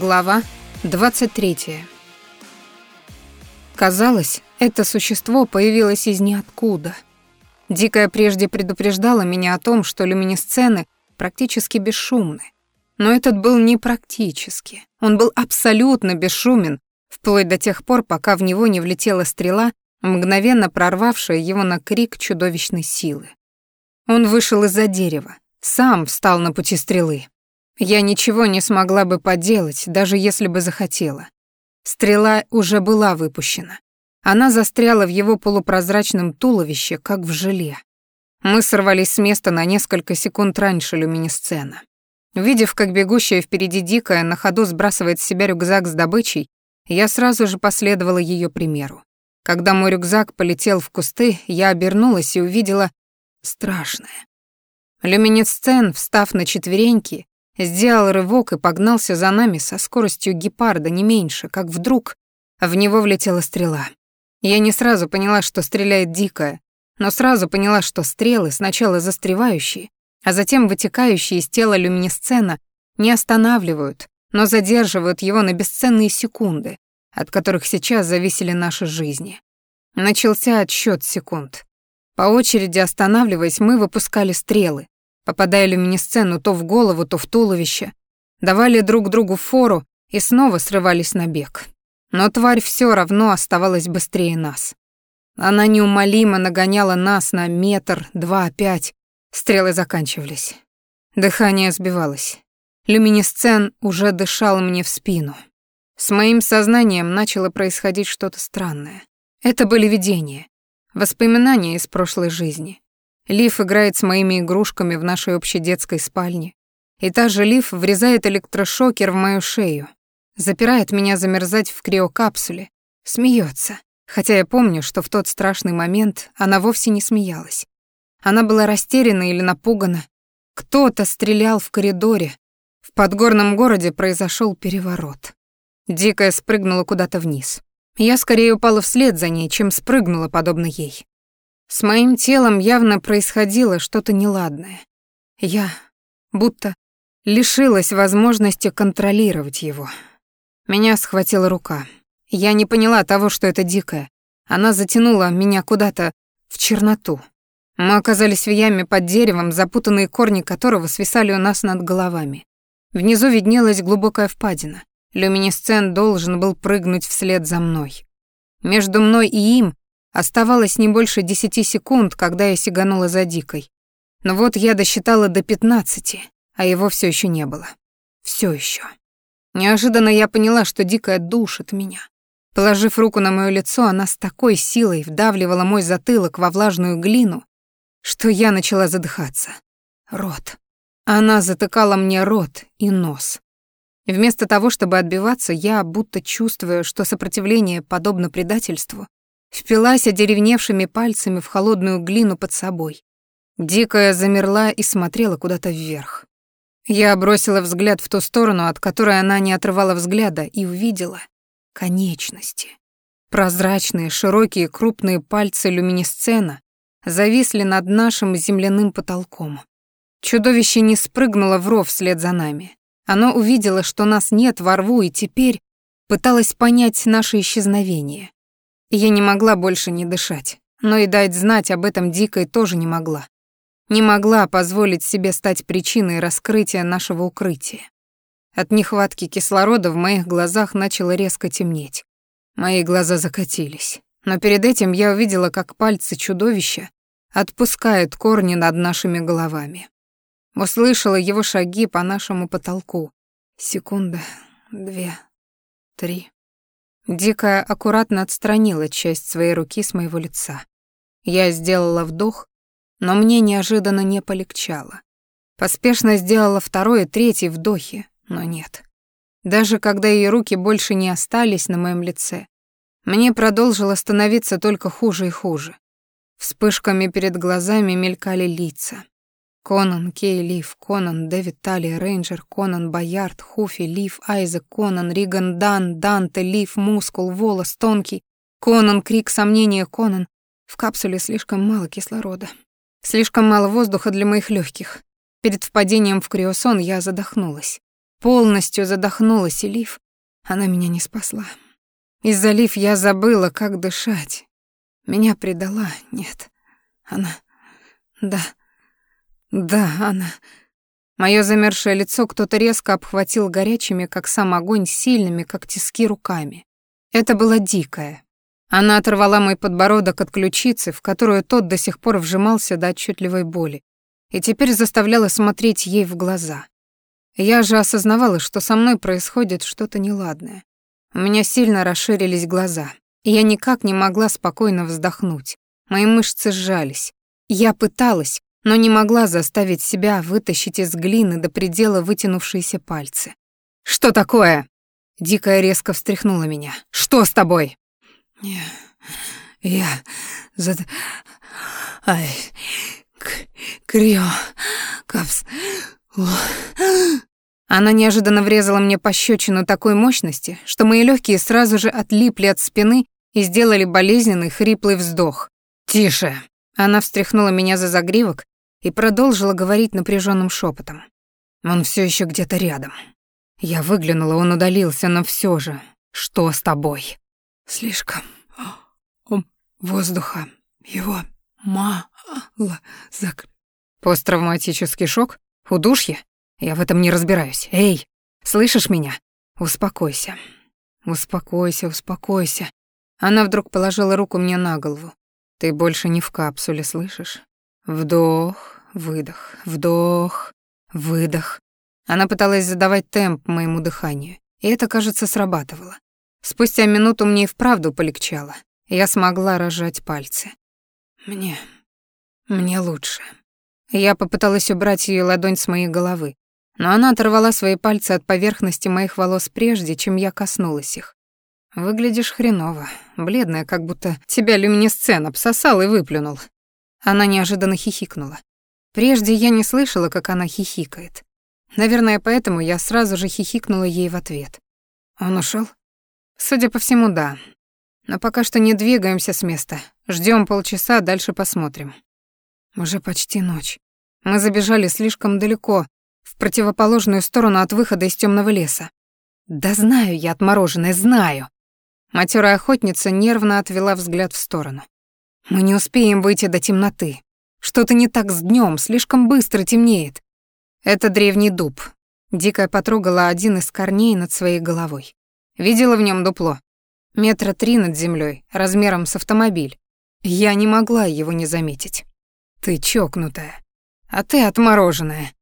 Глава 23. Казалось, это существо появилось из ниоткуда. Дикая прежде предупреждала меня о том, что люминесцены практически бесшумны. Но этот был не практически. Он был абсолютно бесшумен, вплоть до тех пор, пока в него не влетела стрела, мгновенно прорвавшая его на крик чудовищной силы. Он вышел из-за дерева, сам встал на пути стрелы. Я ничего не смогла бы поделать, даже если бы захотела. Стрела уже была выпущена. Она застряла в его полупрозрачном туловище, как в желе. Мы сорвались с места на несколько секунд раньше люминесцена. Видев, как бегущая впереди дикая на ходу сбрасывает с себя рюкзак с добычей, я сразу же последовала ее примеру. Когда мой рюкзак полетел в кусты, я обернулась и увидела страшное. Люминесцен, встав на четвереньки, Сделал рывок и погнался за нами со скоростью гепарда, не меньше, как вдруг в него влетела стрела. Я не сразу поняла, что стреляет дикая, но сразу поняла, что стрелы, сначала застревающие, а затем вытекающие из тела люминесцена, не останавливают, но задерживают его на бесценные секунды, от которых сейчас зависели наши жизни. Начался отсчет секунд. По очереди останавливаясь, мы выпускали стрелы, попадая люминесцену то в голову, то в туловище, давали друг другу фору и снова срывались на бег. Но тварь все равно оставалась быстрее нас. Она неумолимо нагоняла нас на метр, два, пять. Стрелы заканчивались. Дыхание сбивалось. Люминесцен уже дышал мне в спину. С моим сознанием начало происходить что-то странное. Это были видения, воспоминания из прошлой жизни. Лив играет с моими игрушками в нашей общей детской спальне. И та же Лив врезает электрошокер в мою шею, запирает меня замерзать в криокапсуле, смеется, хотя я помню, что в тот страшный момент она вовсе не смеялась. Она была растеряна или напугана. Кто-то стрелял в коридоре. В подгорном городе произошел переворот. Дикая спрыгнула куда-то вниз. Я скорее упала вслед за ней, чем спрыгнула подобно ей. С моим телом явно происходило что-то неладное. Я будто лишилась возможности контролировать его. Меня схватила рука. Я не поняла того, что это дикое. Она затянула меня куда-то в черноту. Мы оказались в яме под деревом, запутанные корни которого свисали у нас над головами. Внизу виднелась глубокая впадина. Люминесцент должен был прыгнуть вслед за мной. Между мной и им Оставалось не больше десяти секунд, когда я сиганула за дикой. Но вот я досчитала до пятнадцати, а его все еще не было. Все еще. Неожиданно я поняла, что дикая душит меня. Положив руку на мое лицо, она с такой силой вдавливала мой затылок во влажную глину, что я начала задыхаться. Рот. Она затыкала мне рот и нос. Вместо того, чтобы отбиваться, я, будто чувствуя, что сопротивление подобно предательству, впилась одеревневшими пальцами в холодную глину под собой. Дикая замерла и смотрела куда-то вверх. Я бросила взгляд в ту сторону, от которой она не отрывала взгляда, и увидела конечности. Прозрачные, широкие, крупные пальцы люминесцена зависли над нашим земляным потолком. Чудовище не спрыгнуло в ров вслед за нами. Оно увидело, что нас нет во рву, и теперь пыталось понять наше исчезновение. Я не могла больше не дышать, но и дать знать об этом дикой тоже не могла. Не могла позволить себе стать причиной раскрытия нашего укрытия. От нехватки кислорода в моих глазах начало резко темнеть. Мои глаза закатились. Но перед этим я увидела, как пальцы чудовища отпускают корни над нашими головами. Услышала его шаги по нашему потолку. Секунда, две, три. Дикая аккуратно отстранила часть своей руки с моего лица. Я сделала вдох, но мне неожиданно не полегчало. Поспешно сделала второй и третий вдохи, но нет. Даже когда ее руки больше не остались на моем лице, мне продолжило становиться только хуже и хуже. Вспышками перед глазами мелькали лица. Конан, Кей, Лив, Конан, Дэвид Талли, Рейнджер, Конан, Боярд, Хуфи, Лив, Айзек, Конан, Риган, Дан, Данте, Лив, Мускул, Волос, Тонкий, Конан, Крик, Сомнение, Конан. В капсуле слишком мало кислорода. Слишком мало воздуха для моих легких. Перед впадением в криосон я задохнулась. полностью задохнулась, и Лив, она меня не спасла. Из-за Лив я забыла, как дышать. Меня предала, нет, она... Да, да, она... Моё замершее лицо кто-то резко обхватил горячими, как сам огонь, сильными, как тиски, руками. Это было дикое. Она оторвала мой подбородок от ключицы, в которую тот до сих пор вжимался до отчетливой боли, и теперь заставляла смотреть ей в глаза. Я же осознавала, что со мной происходит что-то неладное. У меня сильно расширились глаза, и я никак не могла спокойно вздохнуть. Мои мышцы сжались. Я пыталась, но не могла заставить себя вытащить из глины до предела вытянувшиеся пальцы. «Что такое?» Дикая резко встряхнула меня. «Что с тобой?» «Я... я... зад... ай... крио... капс... Она неожиданно врезала мне пощечину такой мощности, что мои легкие сразу же отлипли от спины и сделали болезненный хриплый вздох. «Тише!» Она встряхнула меня за загривок и продолжила говорить напряженным шепотом. Он все еще где-то рядом. Я выглянула, он удалился, но все же. Что с тобой? Слишком воздуха. Его мало зак... Посттравматический шок? Удушье? Я в этом не разбираюсь. Эй, слышишь меня? Успокойся. Успокойся, успокойся. Она вдруг положила руку мне на голову. Ты больше не в капсуле, слышишь? Вдох, выдох, вдох, выдох. Она пыталась задавать темп моему дыханию, и это, кажется, срабатывало. Спустя минуту мне и вправду полегчало. Я смогла разжать пальцы. Мне... мне лучше. Я попыталась убрать ее ладонь с моей головы, но она оторвала свои пальцы от поверхности моих волос прежде, чем я коснулась их. Выглядишь хреново, бледная, как будто тебя люминесцен обсосал и выплюнул. Она неожиданно хихикнула. Прежде я не слышала, как она хихикает. Наверное, поэтому я сразу же хихикнула ей в ответ. Он ушел? Судя по всему, да. Но пока что не двигаемся с места. Ждем полчаса, дальше посмотрим. Уже почти ночь. Мы забежали слишком далеко, в противоположную сторону от выхода из темного леса. Да знаю я, отмороженная, знаю. Матерая охотница нервно отвела взгляд в сторону. Мы не успеем выйти до темноты. Что-то не так с днем, слишком быстро темнеет. Это древний дуб. Дикая потрогала один из корней над своей головой. Видела в нем дупло. Метра три над землей, размером с автомобиль. Я не могла его не заметить. Ты чокнутая. А ты отмороженная.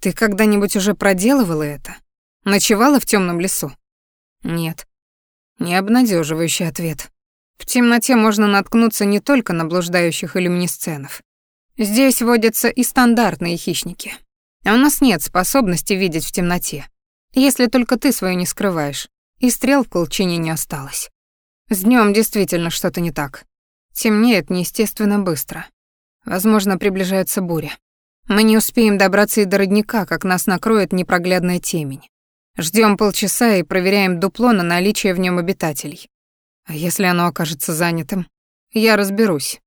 Ты когда-нибудь уже проделывала это? Ночевала в темном лесу? Нет. Необнадеживающий ответ. В темноте можно наткнуться не только на блуждающих иллюминесценов. Здесь водятся и стандартные хищники. А у нас нет способности видеть в темноте. Если только ты свою не скрываешь. И стрел в колчине не осталось. С днем действительно что-то не так. Темнеет неестественно быстро. Возможно, приближается буря. Мы не успеем добраться и до родника, как нас накроет непроглядная темень. Ждем полчаса и проверяем дупло на наличие в нем обитателей. А если оно окажется занятым? Я разберусь.